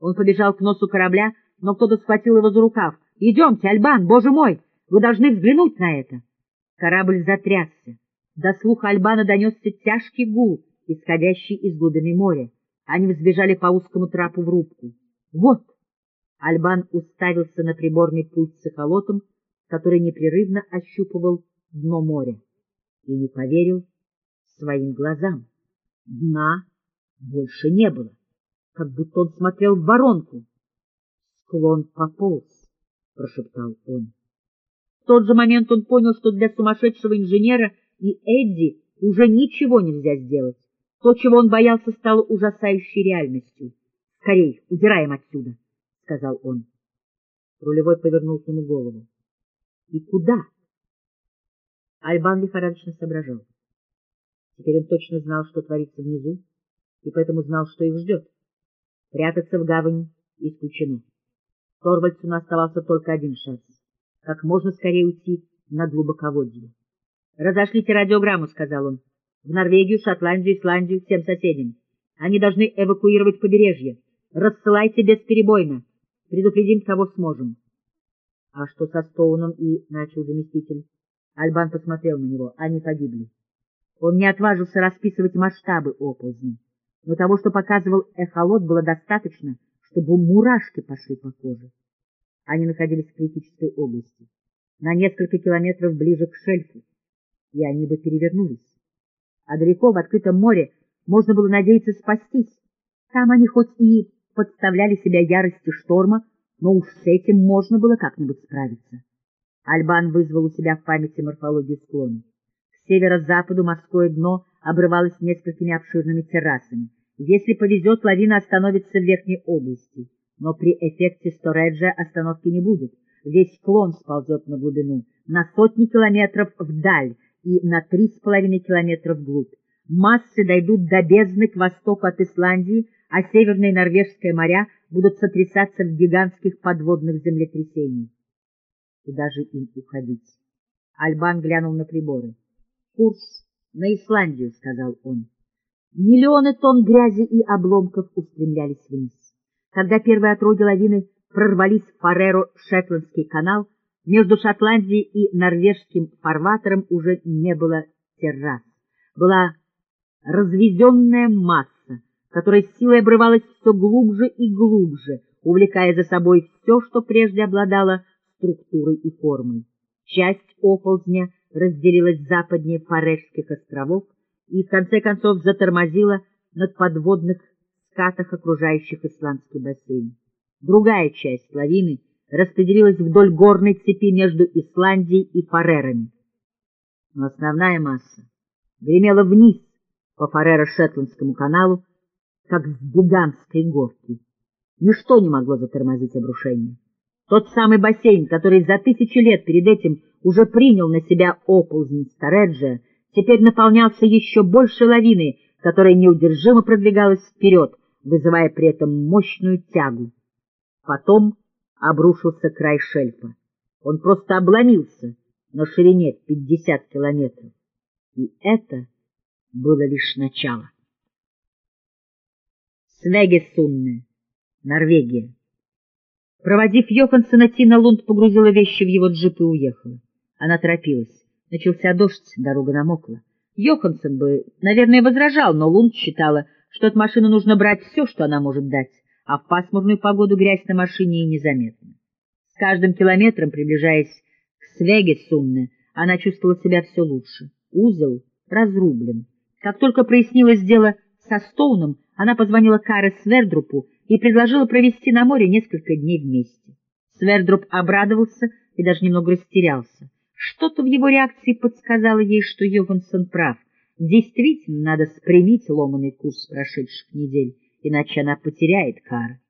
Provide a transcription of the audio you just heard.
Он побежал к носу корабля, но кто-то схватил его за рукав. — Идемте, Альбан, боже мой! Вы должны взглянуть на это! Корабль затрясся. До слуха Альбана донесся тяжкий гул, исходящий из глубины моря. Они взбежали по узкому трапу в рубку. — Вот! Альбан уставился на приборный пульт с эхолотом, который непрерывно ощупывал дно моря, и не поверил своим глазам. Дна больше не было, как будто он смотрел в воронку. Склон пополз, — прошептал он. В тот же момент он понял, что для сумасшедшего инженера и Эдди уже ничего нельзя сделать. То, чего он боялся, стало ужасающей реальностью. — Скорей, удираем отсюда, — сказал он. Рулевой повернул к нему голову. — И куда? Альбан лихорадочно соображал. Теперь он точно знал, что творится внизу, и поэтому знал, что их ждет. Прятаться в гавани исключено. Торвальдсу оставался только один шанс — как можно скорее уйти на глубоководье. — Разошлите радиограмму, — сказал он, — в Норвегию, Шотландию, Исландию, всем соседям. Они должны эвакуировать побережье. Рассылайте бесперебойно. Предупредим, кого сможем. — А что со Стоуном и... — начал заместитель. Альбан посмотрел на него. Они погибли. Он не отважился расписывать масштабы оползня, но того, что показывал эхолот, было достаточно, чтобы мурашки пошли по коже. Они находились в критической области, на несколько километров ближе к шельфу, и они бы перевернулись. А далеко в открытом море можно было надеяться спастись. Там они хоть и подставляли себя ярости шторма, но уж с этим можно было как-нибудь справиться. Альбан вызвал у себя в памяти морфологию склона. К северо-западу морское дно обрывалось несколькими обширными террасами. Если повезет, лавина остановится в верхней области, но при эффекте Стореджа остановки не будет. Весь склон сползет на глубину, на сотни километров вдаль и на три с половиной километра вглубь. Массы дойдут до бездны к востоку от Исландии, а северные норвежские моря будут сотрясаться в гигантских подводных землетрясениях. Куда же им уходить? Альбан глянул на приборы. «Курс на Исландию», — сказал он. Миллионы тонн грязи и обломков устремлялись вниз. Когда первые отроги лавины прорвались в Фареро-Шетландский канал, между Шотландией и норвежским фарватером уже не было террас. Была развезенная масса, которая силой обрывалась все глубже и глубже, увлекая за собой все, что прежде обладало структурой и формой. Часть оползня разделилась западнее Фарерских островов и в конце концов затормозила над подводных скатах, окружающих исландский бассейн. Другая часть лавины распределилась вдоль горной цепи между Исландией и Фарерами. Но основная масса гремела вниз по Фареро-Шетландскому каналу, как с гигантской горки. Ничто не могло затормозить обрушение. Тот самый бассейн, который за тысячи лет перед этим уже принял на себя оползнь Стареджа, теперь наполнялся еще больше лавины, которая неудержимо продвигалась вперед, вызывая при этом мощную тягу. Потом обрушился край шельфа. Он просто обломился на ширине 50 километров. И это было лишь начало. Свегесунне, Норвегия. Проводив Йоханссона, Тина Лунд погрузила вещи в его джип и уехала. Она торопилась. Начался дождь, дорога намокла. Йоханссон бы, наверное, возражал, но Лунд считала, что от машины нужно брать все, что она может дать, а в пасмурную погоду грязь на машине и незаметна. С каждым километром, приближаясь к Свегесунне, она чувствовала себя все лучше. Узел разрублен. Как только прояснилось дело со Стоуном, она позвонила Каре Свердрупу и предложила провести на море несколько дней вместе. Свердруп обрадовался и даже немного растерялся. Что-то в его реакции подсказало ей, что Йоханссон прав. Действительно, надо спрямить ломаный курс прошедших недель, иначе она потеряет Кара.